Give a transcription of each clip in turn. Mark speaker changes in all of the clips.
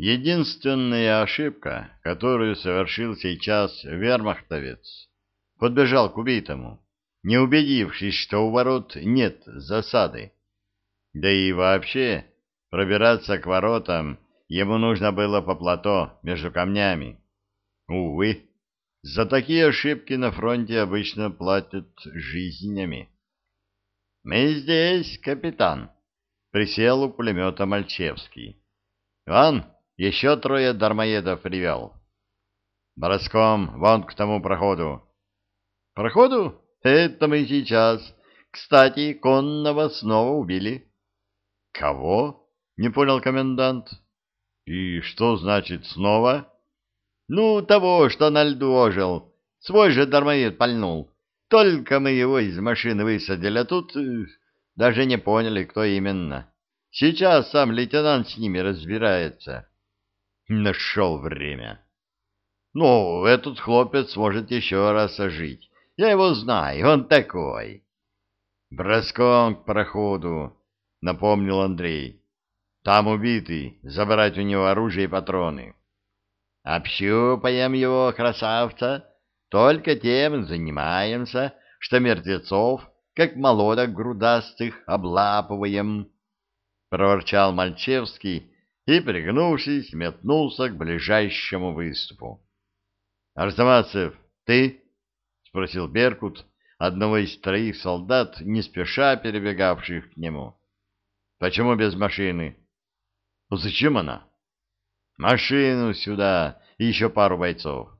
Speaker 1: Единственная ошибка, которую совершил сейчас вермахтовец, подбежал к убитому, не убедившись, что у ворот нет засады. Да и вообще пробираться к воротам ему нужно было по плато между камнями. Увы, за такие ошибки на фронте обычно платят жизнями. — Мы здесь, капитан, — присел у пулемета Мальчевский. — Вон, еще трое дармоедов привел. — Броском вон к тому проходу. — Проходу? Это мы сейчас. Кстати, конного снова убили. — Кого? — не понял комендант. — И что значит снова? — Ну, того, что на льду ожил. Свой же дармоед пальнул. Только мы его из машины высадили, а тут э, даже не поняли, кто именно. Сейчас сам лейтенант с ними разбирается. Нашел время. Ну, этот хлопец может еще раз ожить. Я его знаю, он такой. Броском к проходу, напомнил Андрей. Там убитый, забрать у него оружие и патроны. Общупаем его, красавца, только тем занимаемся, что мертвецов, как молодок грудастых, облапываем. Проворчал Мальчевский и, пригнувшись, метнулся к ближайшему выступу. — Арзамасцев, ты? — спросил Беркут одного из троих солдат, не спеша перебегавших к нему. — Почему без машины? — Зачем она? — Машину сюда и еще пару бойцов.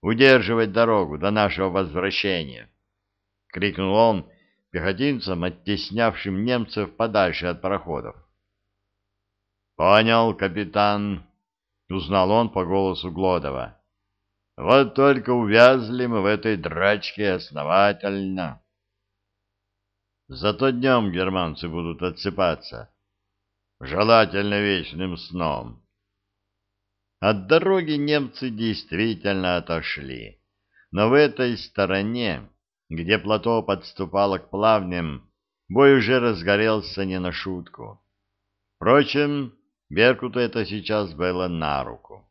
Speaker 1: Удерживать дорогу до нашего возвращения! — крикнул он пехотинцам, оттеснявшим немцев подальше от пароходов. «Понял, капитан», — узнал он по голосу Глодова. «Вот только увязли мы в этой драчке основательно». Зато днем германцы будут отсыпаться. Желательно вечным сном. От дороги немцы действительно отошли. Но в этой стороне, где плато подступало к плавням, бой уже разгорелся не на шутку. Впрочем, Беркуту это сейчас было на руку.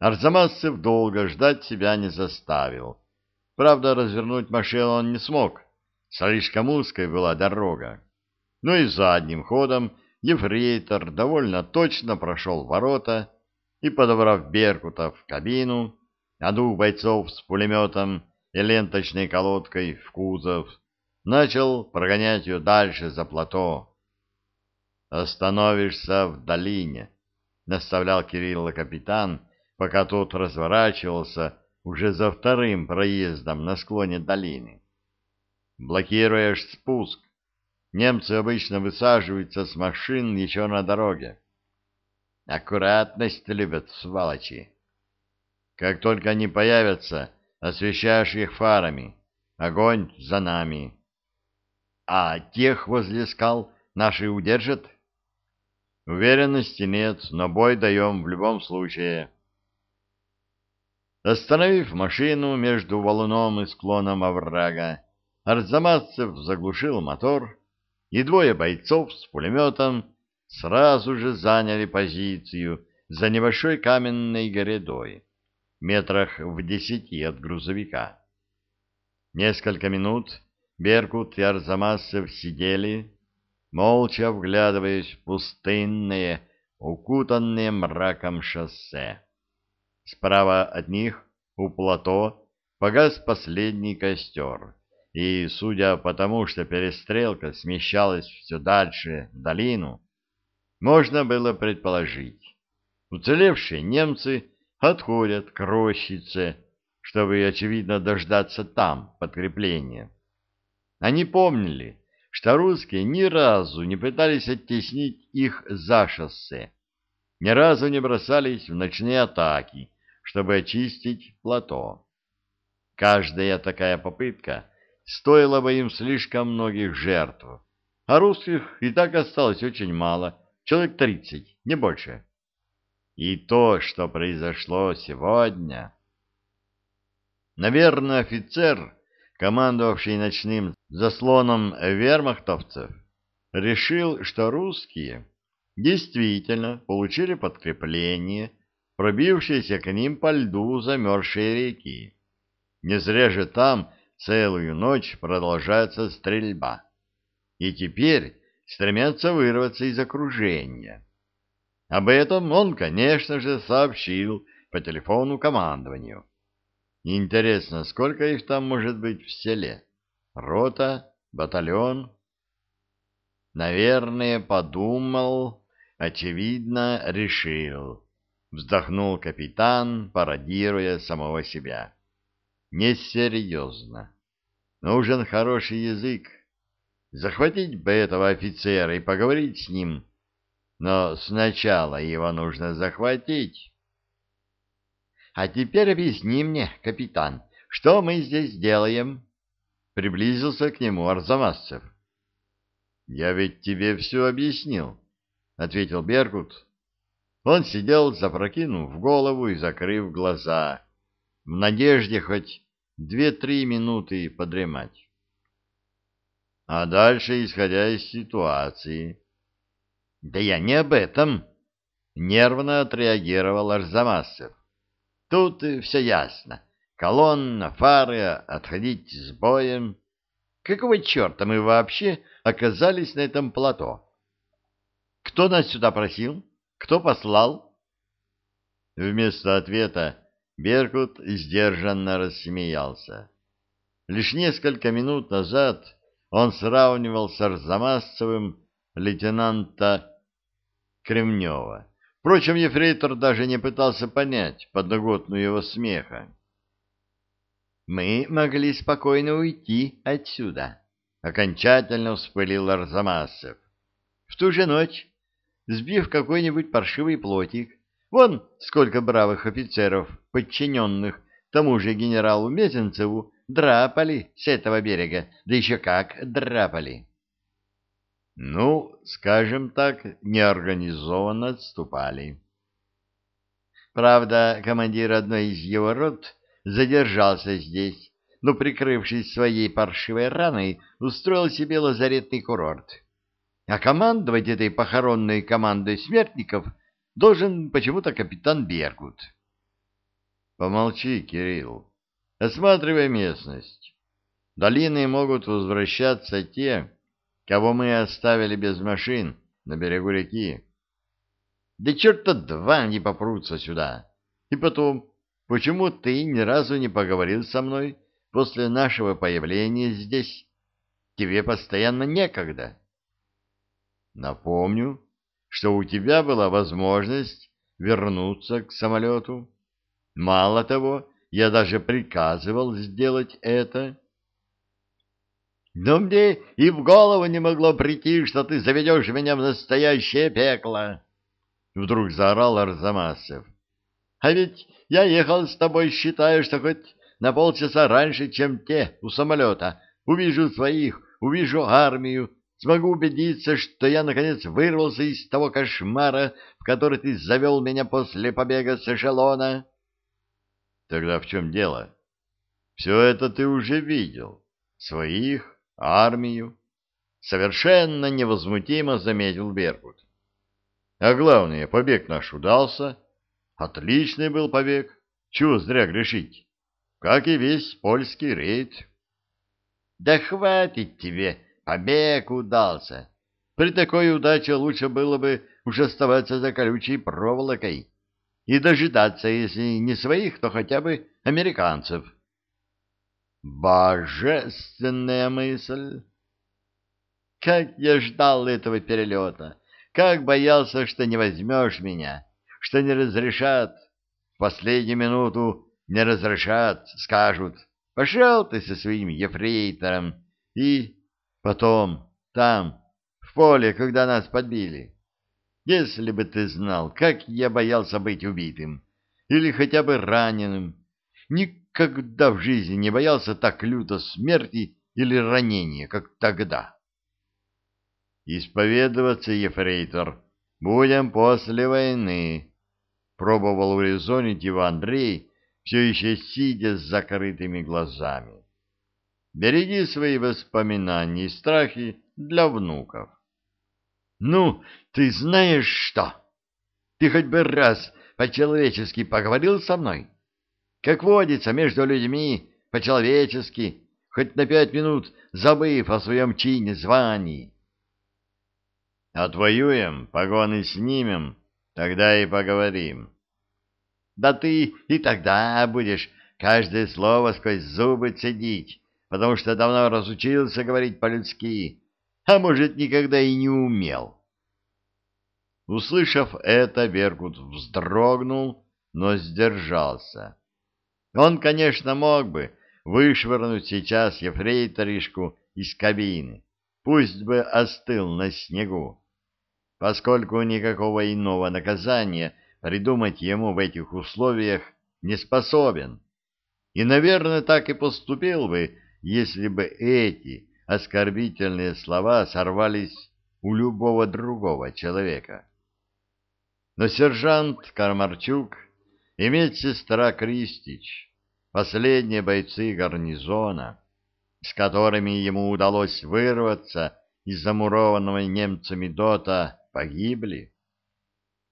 Speaker 1: Арзамасцев долго ждать себя не заставил. Правда, развернуть машину он не смог. Слишком узкой была дорога. Но и задним ходом ефрейтор довольно точно прошел ворота и, подобрав Беркута в кабину, а двух бойцов с пулеметом и ленточной колодкой в кузов, начал прогонять ее дальше за плато. «Остановишься в долине», — наставлял Кирилла капитан, пока тот разворачивался уже за вторым проездом на склоне долины. «Блокируешь спуск. Немцы обычно высаживаются с машин еще на дороге. Аккуратность любят, сволочи. Как только они появятся, освещаешь их фарами. Огонь за нами. А тех возле скал наши удержат?» Уверенности нет, но бой даем в любом случае. Остановив машину между валуном и склоном оврага, Арзамасцев заглушил мотор, и двое бойцов с пулеметом сразу же заняли позицию за небольшой каменной грядой, метрах в десяти от грузовика. Несколько минут Беркут и Арзамасцев сидели, молча вглядываясь в пустынное, укутанное мраком шоссе. Справа от них, у плато, погас последний костер, и, судя по тому, что перестрелка смещалась все дальше в долину, можно было предположить, уцелевшие немцы отходят к рощице, чтобы, очевидно, дождаться там подкрепления. Они помнили, что русские ни разу не пытались оттеснить их за шоссе, ни разу не бросались в ночные атаки, чтобы очистить плато. Каждая такая попытка стоила бы им слишком многих жертв, а русских и так осталось очень мало, человек тридцать, не больше. И то, что произошло сегодня... Наверное, офицер командовавший ночным заслоном вермахтовцев, решил, что русские действительно получили подкрепление, пробившееся к ним по льду замерзшей реки. Не зря же там целую ночь продолжается стрельба. И теперь стремятся вырваться из окружения. Об этом он, конечно же, сообщил по телефону командованию. Интересно, сколько их там может быть в селе? Рота? Батальон? Наверное, подумал, очевидно, решил. Вздохнул капитан, пародируя самого себя. Несерьезно. Нужен хороший язык. Захватить бы этого офицера и поговорить с ним. Но сначала его нужно захватить. А теперь объясни мне, капитан, что мы здесь делаем? Приблизился к нему Арзамасцев. Я ведь тебе все объяснил, ответил Беркут. Он сидел, запрокинув голову и закрыв глаза, в надежде хоть две-три минуты подремать. А дальше, исходя из ситуации... Да я не об этом, нервно отреагировал Арзамасов. Тут все ясно. Колонна, фары, отходить с боем. Какого черта мы вообще оказались на этом плато? Кто нас сюда просил? Кто послал? Вместо ответа Беркут сдержанно рассмеялся. Лишь несколько минут назад он сравнивал с Арзамасцевым лейтенанта Кремнева. Впрочем, ефрейтор даже не пытался понять подноготную его смеха. «Мы могли спокойно уйти отсюда», — окончательно вспылил Арзамасов. «В ту же ночь, сбив какой-нибудь паршивый плотик, вон сколько бравых офицеров, подчиненных тому же генералу Мезенцеву, драпали с этого берега, да еще как драпали». Ну, скажем так, неорганизованно отступали. Правда, командир одной из его рот задержался здесь, но, прикрывшись своей паршивой раной, устроил себе лазаретный курорт. А командовать этой похоронной командой смертников должен почему-то капитан Бергут. Помолчи, Кирилл. Осматривай местность. Долины могут возвращаться те, кого мы оставили без машин на берегу реки. Да черта два не попрутся сюда. И потом, почему ты ни разу не поговорил со мной после нашего появления здесь? Тебе постоянно некогда. Напомню, что у тебя была возможность вернуться к самолету. Мало того, я даже приказывал сделать это. Но мне и в голову не могло прийти, что ты заведешь меня в настоящее пекло. Вдруг заорал Арзамасов. А ведь я ехал с тобой, считая, что хоть на полчаса раньше, чем те у самолета, увижу своих, увижу армию, смогу убедиться, что я, наконец, вырвался из того кошмара, в который ты завел меня после побега с эшелона. Тогда в чем дело? Все это ты уже видел. Своих, армию, совершенно невозмутимо заметил Беркут. А главное, побег наш удался. Отличный был побег. Чего зря грешить? Как и весь польский рейд. Да хватит тебе, побег удался. При такой удаче лучше было бы уж оставаться за колючей проволокой и дожидаться, если не своих, то хотя бы американцев. Божественная мысль! Как я ждал этого перелета! Как боялся, что не возьмешь меня, что не разрешат. В последнюю минуту не разрешат, скажут, пошел ты со своим ефрейтором. И потом, там, в поле, когда нас подбили. Если бы ты знал, как я боялся быть убитым или хотя бы раненым, никогда в жизни не боялся так люто смерти или ранения, как тогда. Исповедоваться, ефрейтор, будем после войны, пробовал урезонить его Андрей, все еще сидя с закрытыми глазами. Береги свои воспоминания и страхи для внуков. Ну, ты знаешь что? Ты хоть бы раз по-человечески поговорил со мной? Как водится между людьми, по-человечески, хоть на пять минут забыв о своем чине, звании. Отвоюем, погоны снимем, тогда и поговорим. Да ты и тогда будешь каждое слово сквозь зубы цедить, потому что давно разучился говорить по-людски, а может, никогда и не умел. Услышав это, Беркут вздрогнул, но сдержался. Он, конечно, мог бы вышвырнуть сейчас ефрейторишку из кабины, пусть бы остыл на снегу, поскольку никакого иного наказания придумать ему в этих условиях не способен. И, наверное, так и поступил бы, если бы эти оскорбительные слова сорвались у любого другого человека. Но сержант Кармарчук и медсестра Кристич, последние бойцы гарнизона, с которыми ему удалось вырваться из замурованного немцами дота, погибли.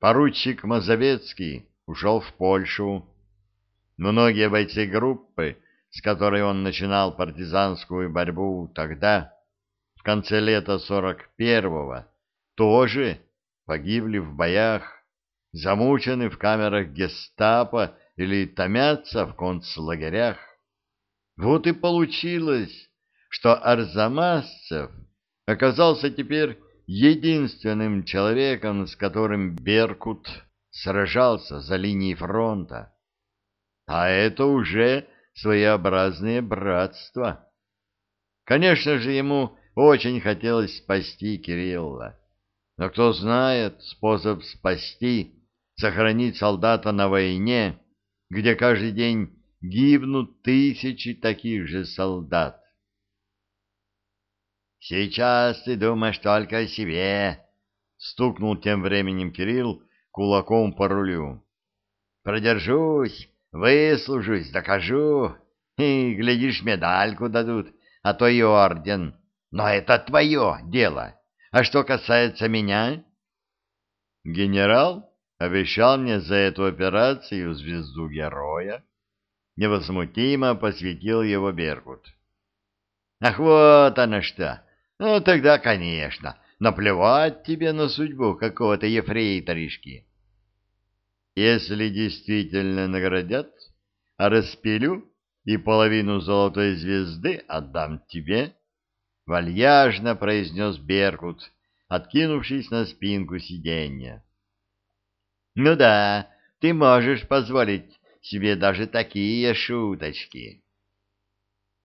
Speaker 1: Поручик Мазовецкий ушел в Польшу. Многие бойцы группы с которой он начинал партизанскую борьбу тогда, в конце лета 41-го, тоже погибли в боях, замучены в камерах гестапо или томятся в концлагерях. Вот и получилось, что Арзамасцев оказался теперь единственным человеком, с которым Беркут сражался за линией фронта. А это уже своеобразное братство. Конечно же, ему очень хотелось спасти Кирилла. Но кто знает способ спасти, сохранить солдата на войне, где каждый день гибнут тысячи таких же солдат. «Сейчас ты думаешь только о себе», — стукнул тем временем Кирилл кулаком по рулю. «Продержусь, Выслужусь, докажу. И, глядишь, медальку дадут, а то и орден. Но это твое дело. А что касается меня... Генерал обещал мне за эту операцию звезду героя. Невозмутимо посвятил его Беркут. Ах, вот оно что! Ну, тогда, конечно, наплевать тебе на судьбу какого-то ефрейторишки. Если действительно наградят, а распилю и половину золотой звезды отдам тебе, — вальяжно произнес Беркут, откинувшись на спинку сиденья. — Ну да, ты можешь позволить себе даже такие шуточки.